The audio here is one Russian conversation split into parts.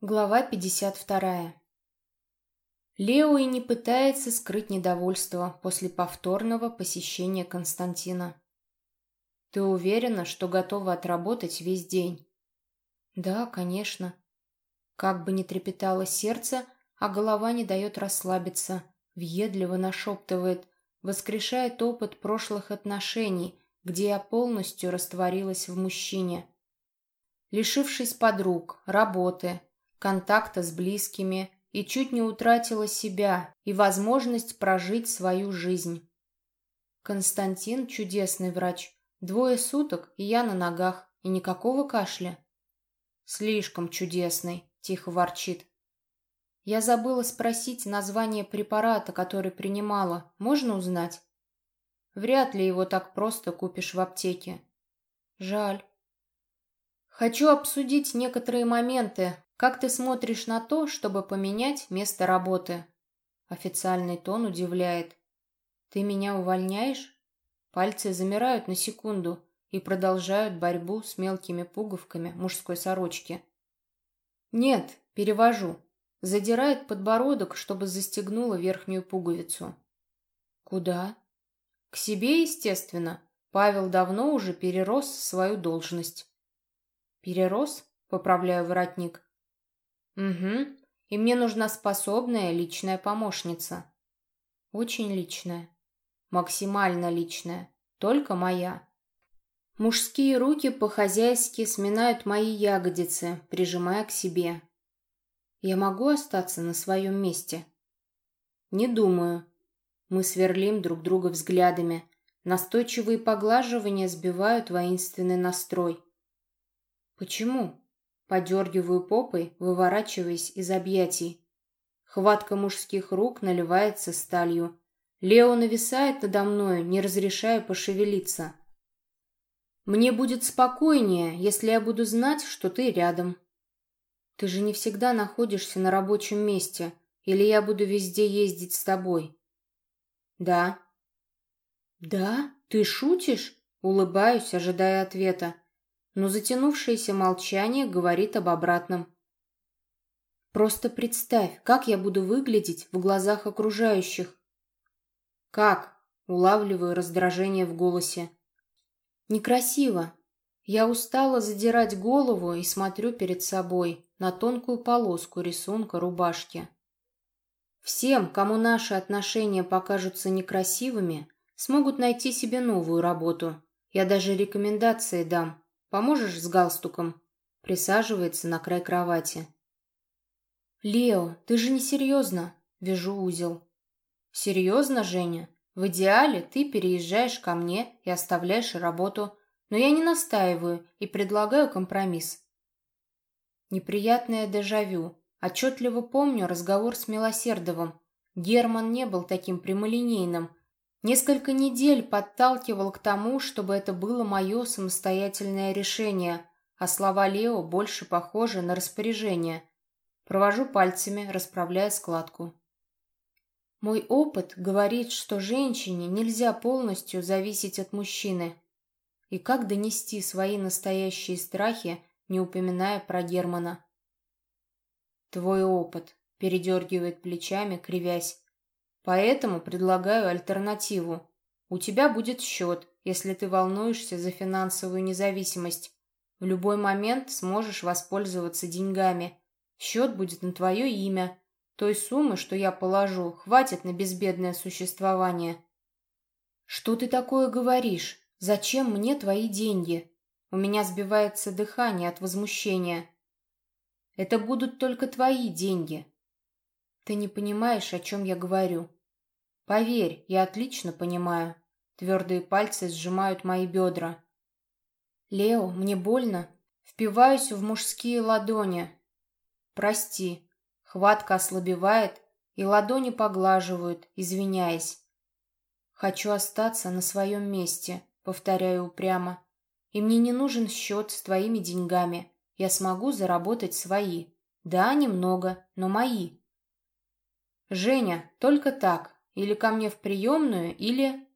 Глава 52. Лео и не пытается скрыть недовольство после повторного посещения Константина. «Ты уверена, что готова отработать весь день?» «Да, конечно». Как бы ни трепетало сердце, а голова не дает расслабиться, въедливо нашептывает, воскрешает опыт прошлых отношений, где я полностью растворилась в мужчине. Лишившись подруг, работы, контакта с близкими и чуть не утратила себя и возможность прожить свою жизнь. Константин – чудесный врач. Двое суток, и я на ногах, и никакого кашля. Слишком чудесный, тихо ворчит. Я забыла спросить название препарата, который принимала. Можно узнать? Вряд ли его так просто купишь в аптеке. Жаль. Хочу обсудить некоторые моменты, как ты смотришь на то, чтобы поменять место работы? Официальный тон удивляет. Ты меня увольняешь? Пальцы замирают на секунду и продолжают борьбу с мелкими пуговками мужской сорочки. Нет, перевожу. Задирает подбородок, чтобы застегнула верхнюю пуговицу. Куда? К себе, естественно. Павел давно уже перерос свою должность. Перерос? Поправляю воротник. Угу. И мне нужна способная личная помощница. Очень личная. Максимально личная. Только моя. Мужские руки по-хозяйски сминают мои ягодицы, прижимая к себе. Я могу остаться на своем месте? Не думаю. Мы сверлим друг друга взглядами. Настойчивые поглаживания сбивают воинственный настрой. Почему? Подергиваю попой, выворачиваясь из объятий. Хватка мужских рук наливается сталью. Лео нависает надо мной, не разрешая пошевелиться. «Мне будет спокойнее, если я буду знать, что ты рядом. Ты же не всегда находишься на рабочем месте, или я буду везде ездить с тобой?» «Да». «Да? Ты шутишь?» Улыбаюсь, ожидая ответа но затянувшееся молчание говорит об обратном. Просто представь, как я буду выглядеть в глазах окружающих. Как? Улавливаю раздражение в голосе. Некрасиво. Я устала задирать голову и смотрю перед собой на тонкую полоску рисунка рубашки. Всем, кому наши отношения покажутся некрасивыми, смогут найти себе новую работу. Я даже рекомендации дам. Поможешь с галстуком?» Присаживается на край кровати. «Лео, ты же не серьезно?» Вяжу узел. «Серьезно, Женя? В идеале ты переезжаешь ко мне и оставляешь работу, но я не настаиваю и предлагаю компромисс». Неприятное дежавю. Отчетливо помню разговор с Милосердовым. Герман не был таким прямолинейным, Несколько недель подталкивал к тому, чтобы это было мое самостоятельное решение, а слова Лео больше похожи на распоряжение. Провожу пальцами, расправляя складку. Мой опыт говорит, что женщине нельзя полностью зависеть от мужчины. И как донести свои настоящие страхи, не упоминая про Германа? Твой опыт, передергивает плечами, кривясь. Поэтому предлагаю альтернативу. У тебя будет счет, если ты волнуешься за финансовую независимость. В любой момент сможешь воспользоваться деньгами. Счет будет на твое имя. Той суммы, что я положу, хватит на безбедное существование. Что ты такое говоришь? Зачем мне твои деньги? У меня сбивается дыхание от возмущения. Это будут только твои деньги. Ты не понимаешь, о чем я говорю. Поверь, я отлично понимаю. Твердые пальцы сжимают мои бедра. Лео, мне больно. Впиваюсь в мужские ладони. Прости. Хватка ослабевает, и ладони поглаживают, извиняясь. Хочу остаться на своем месте, повторяю упрямо. И мне не нужен счет с твоими деньгами. Я смогу заработать свои. Да, немного, но мои. Женя, только так, или ко мне в приемную, или...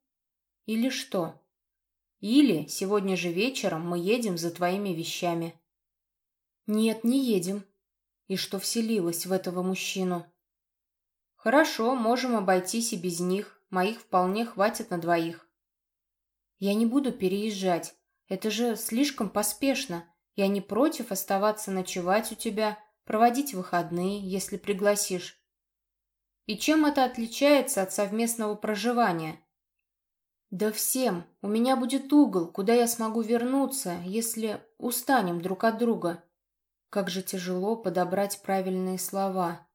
Или что? Или сегодня же вечером мы едем за твоими вещами. Нет, не едем. и что вселилась в этого мужчину. Хорошо, можем обойтись и без них, моих вполне хватит на двоих. Я не буду переезжать, это же слишком поспешно. Я не против оставаться ночевать у тебя, проводить выходные, если пригласишь. И чем это отличается от совместного проживания? Да всем. У меня будет угол, куда я смогу вернуться, если устанем друг от друга. Как же тяжело подобрать правильные слова.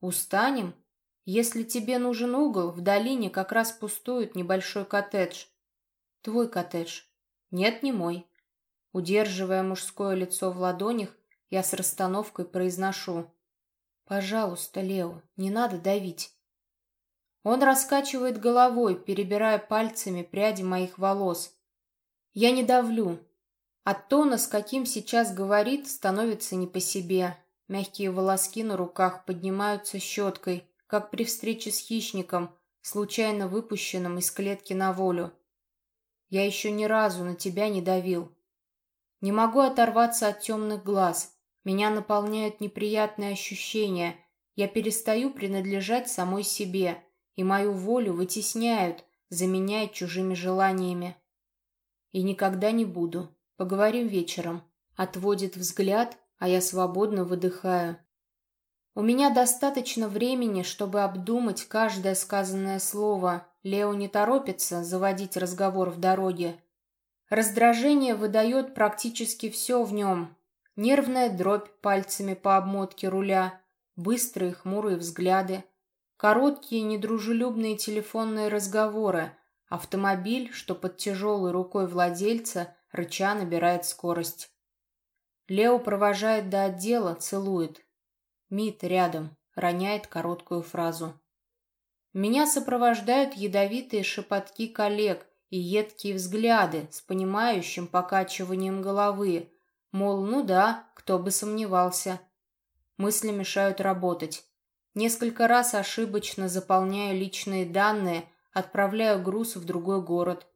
Устанем? Если тебе нужен угол, в долине как раз пустует небольшой коттедж. Твой коттедж. Нет, не мой. Удерживая мужское лицо в ладонях, я с расстановкой произношу. «Пожалуйста, Лео, не надо давить». Он раскачивает головой, перебирая пальцами пряди моих волос. Я не давлю. От тона, с каким сейчас говорит, становится не по себе. Мягкие волоски на руках поднимаются щеткой, как при встрече с хищником, случайно выпущенным из клетки на волю. Я еще ни разу на тебя не давил. Не могу оторваться от темных глаз. Меня наполняют неприятные ощущения. Я перестаю принадлежать самой себе, и мою волю вытесняют, заменяя чужими желаниями. И никогда не буду. Поговорим вечером. Отводит взгляд, а я свободно выдыхаю. У меня достаточно времени, чтобы обдумать каждое сказанное слово. Лео не торопится заводить разговор в дороге. Раздражение выдает практически все в нем. Нервная дробь пальцами по обмотке руля, быстрые хмурые взгляды, короткие недружелюбные телефонные разговоры, автомобиль, что под тяжелой рукой владельца, рыча набирает скорость. Лео провожает до отдела, целует. Мит рядом, роняет короткую фразу. Меня сопровождают ядовитые шепотки коллег и едкие взгляды с понимающим покачиванием головы, мол, ну да, кто бы сомневался. Мысли мешают работать. Несколько раз ошибочно заполняю личные данные, отправляю груз в другой город.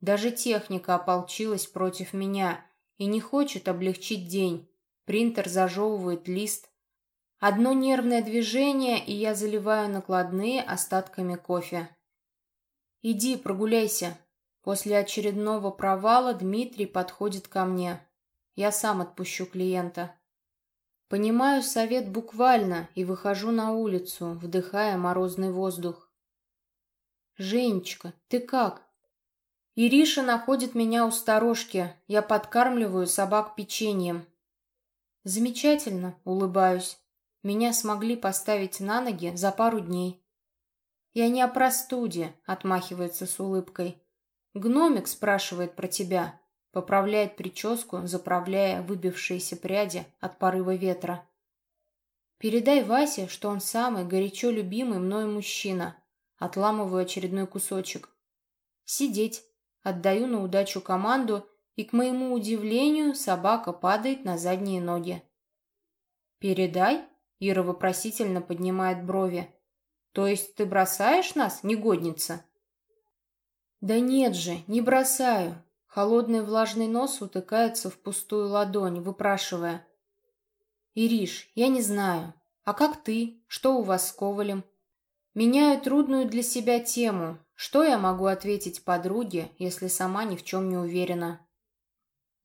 Даже техника ополчилась против меня и не хочет облегчить день. Принтер зажевывает лист, Одно нервное движение, и я заливаю накладные остатками кофе. «Иди, прогуляйся». После очередного провала Дмитрий подходит ко мне. Я сам отпущу клиента. Понимаю совет буквально и выхожу на улицу, вдыхая морозный воздух. «Женечка, ты как?» Ириша находит меня у сторожки. Я подкармливаю собак печеньем. «Замечательно», — улыбаюсь. Меня смогли поставить на ноги за пару дней. «Я не о простуде», — отмахивается с улыбкой. «Гномик спрашивает про тебя», — поправляет прическу, заправляя выбившиеся пряди от порыва ветра. «Передай Васе, что он самый горячо любимый мной мужчина». Отламываю очередной кусочек. «Сидеть». Отдаю на удачу команду, и, к моему удивлению, собака падает на задние ноги. «Передай?» Ира вопросительно поднимает брови. «То есть ты бросаешь нас, негодница?» «Да нет же, не бросаю». Холодный влажный нос утыкается в пустую ладонь, выпрашивая. «Ириш, я не знаю. А как ты? Что у вас с Ковалем?» Меняю трудную для себя тему. Что я могу ответить подруге, если сама ни в чем не уверена?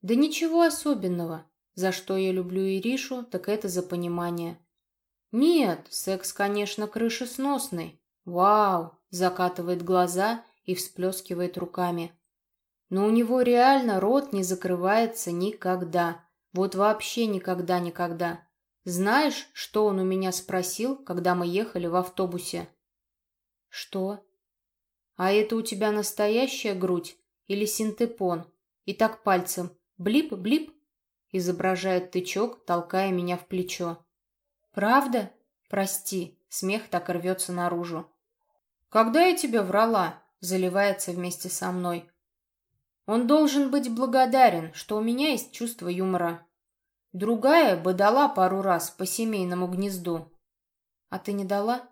Да ничего особенного. За что я люблю Иришу, так это за понимание. Нет, секс, конечно, крышесносный. Вау, закатывает глаза и всплескивает руками. Но у него реально рот не закрывается никогда. Вот вообще никогда-никогда. Знаешь, что он у меня спросил, когда мы ехали в автобусе? Что? А это у тебя настоящая грудь или синтепон? И так пальцем блип-блип изображает тычок, толкая меня в плечо. «Правда? Прости». Смех так рвется наружу. «Когда я тебе врала?» Заливается вместе со мной. Он должен быть благодарен, что у меня есть чувство юмора. Другая бы дала пару раз по семейному гнезду. А ты не дала?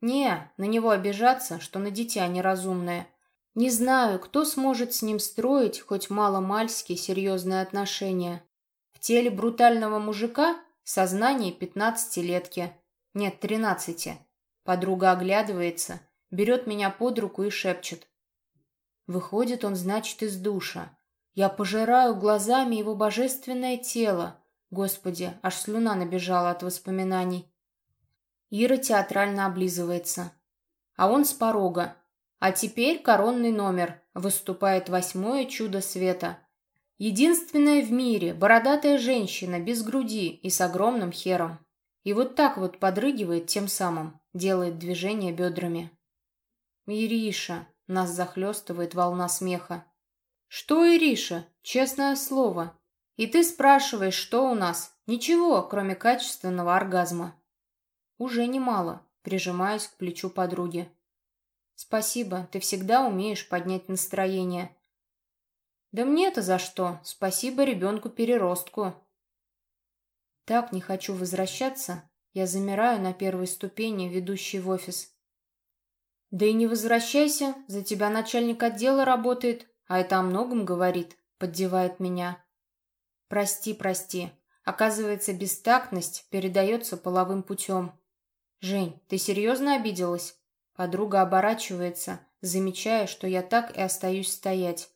Не, на него обижаться, что на дитя неразумное. Не знаю, кто сможет с ним строить хоть мало-мальски серьезные отношения. В теле брутального мужика сознание пятнадцатилетки. Нет, тринадцати. Подруга оглядывается, берет меня под руку и шепчет. Выходит он, значит, из душа. Я пожираю глазами его божественное тело. Господи, аж слюна набежала от воспоминаний. Ира театрально облизывается. А он с порога. А теперь коронный номер. Выступает восьмое чудо света. Единственная в мире бородатая женщина без груди и с огромным хером. И вот так вот подрыгивает тем самым, делает движение бедрами. «Ириша!» — нас захлестывает волна смеха. «Что, Ириша? Честное слово. И ты спрашиваешь, что у нас? Ничего, кроме качественного оргазма». «Уже немало», — прижимаюсь к плечу подруги. «Спасибо, ты всегда умеешь поднять настроение». «Да мне-то за что? Спасибо ребенку-переростку». Так не хочу возвращаться. Я замираю на первой ступени, ведущей в офис. Да и не возвращайся, за тебя начальник отдела работает, а это о многом говорит, поддевает меня. Прости, прости. Оказывается, бестактность передается половым путем. Жень, ты серьезно обиделась? Подруга оборачивается, замечая, что я так и остаюсь стоять.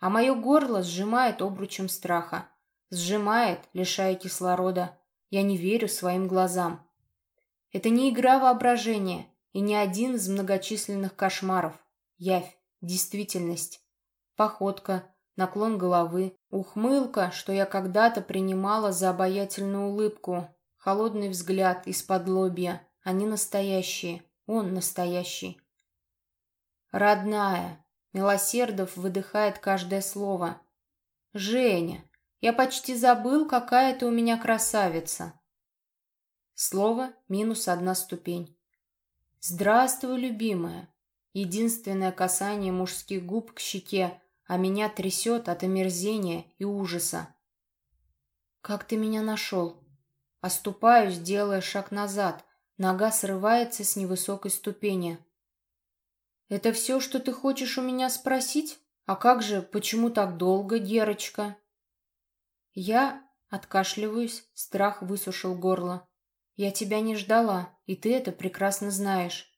А мое горло сжимает обручем страха. Сжимает, лишая кислорода. Я не верю своим глазам. Это не игра воображения и не один из многочисленных кошмаров. Явь, действительность. Походка, наклон головы, ухмылка, что я когда-то принимала за обаятельную улыбку, холодный взгляд из-под лобья. Они настоящие, он настоящий. Родная, Милосердов выдыхает каждое слово. Женя, я почти забыл, какая ты у меня красавица. Слово минус одна ступень. Здравствуй, любимая. Единственное касание мужских губ к щеке, а меня трясет от омерзения и ужаса. Как ты меня нашел? Оступаюсь, делая шаг назад. Нога срывается с невысокой ступени. Это все, что ты хочешь у меня спросить? А как же, почему так долго, Герочка? Я откашливаюсь, страх высушил горло. Я тебя не ждала, и ты это прекрасно знаешь.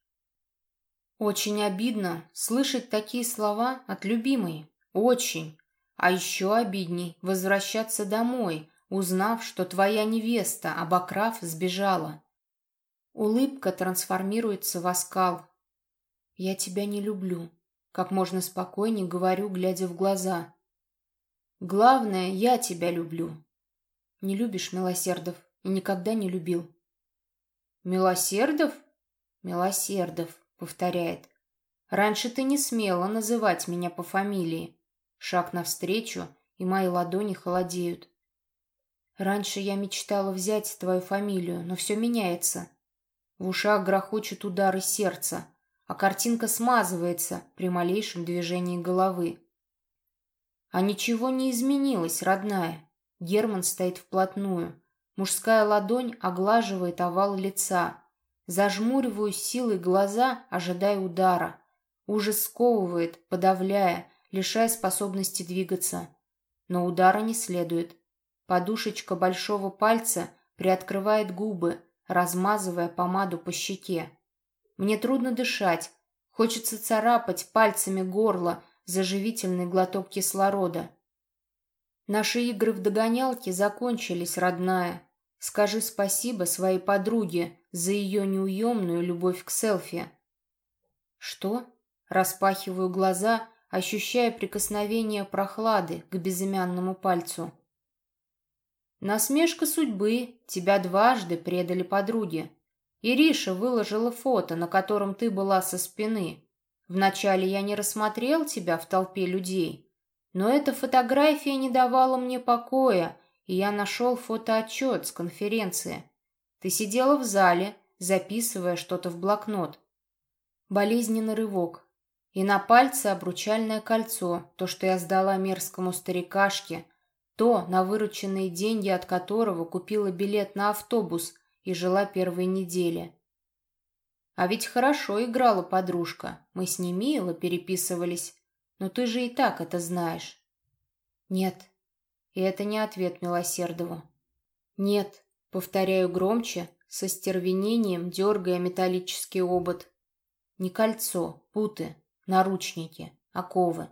Очень обидно слышать такие слова от любимой. Очень. А еще обидней возвращаться домой, узнав, что твоя невеста, обокрав, сбежала. Улыбка трансформируется в оскал. «Я тебя не люблю», — как можно спокойнее говорю, глядя в глаза. Главное, я тебя люблю. Не любишь Милосердов и никогда не любил. Милосердов? Милосердов, повторяет. Раньше ты не смела называть меня по фамилии. Шаг навстречу, и мои ладони холодеют. Раньше я мечтала взять твою фамилию, но все меняется. В ушах грохочут удары сердца, а картинка смазывается при малейшем движении головы. А ничего не изменилось, родная. Герман стоит вплотную. Мужская ладонь оглаживает овал лица. Зажмуриваю силой глаза, ожидая удара. Ужас сковывает, подавляя, лишая способности двигаться. Но удара не следует. Подушечка большого пальца приоткрывает губы, размазывая помаду по щеке. Мне трудно дышать. Хочется царапать пальцами горло, заживительный глоток кислорода. Наши игры в догонялки закончились, родная. Скажи спасибо своей подруге за ее неуемную любовь к селфи. Что? Распахиваю глаза, ощущая прикосновение прохлады к безымянному пальцу. Насмешка судьбы. Тебя дважды предали подруги. Ириша выложила фото, на котором ты была со спины. Вначале я не рассмотрел тебя в толпе людей, но эта фотография не давала мне покоя, и я нашел фотоотчет с конференции. Ты сидела в зале, записывая что-то в блокнот. Болезненный рывок. И на пальце обручальное кольцо, то, что я сдала мерзкому старикашке, то, на вырученные деньги от которого купила билет на автобус и жила первые недели. А ведь хорошо играла подружка. Мы с ней мило переписывались. Но ты же и так это знаешь. Нет. И это не ответ Милосердову. Нет. Повторяю громче, со стервенением дергая металлический обод. Не кольцо, путы, наручники, оковы.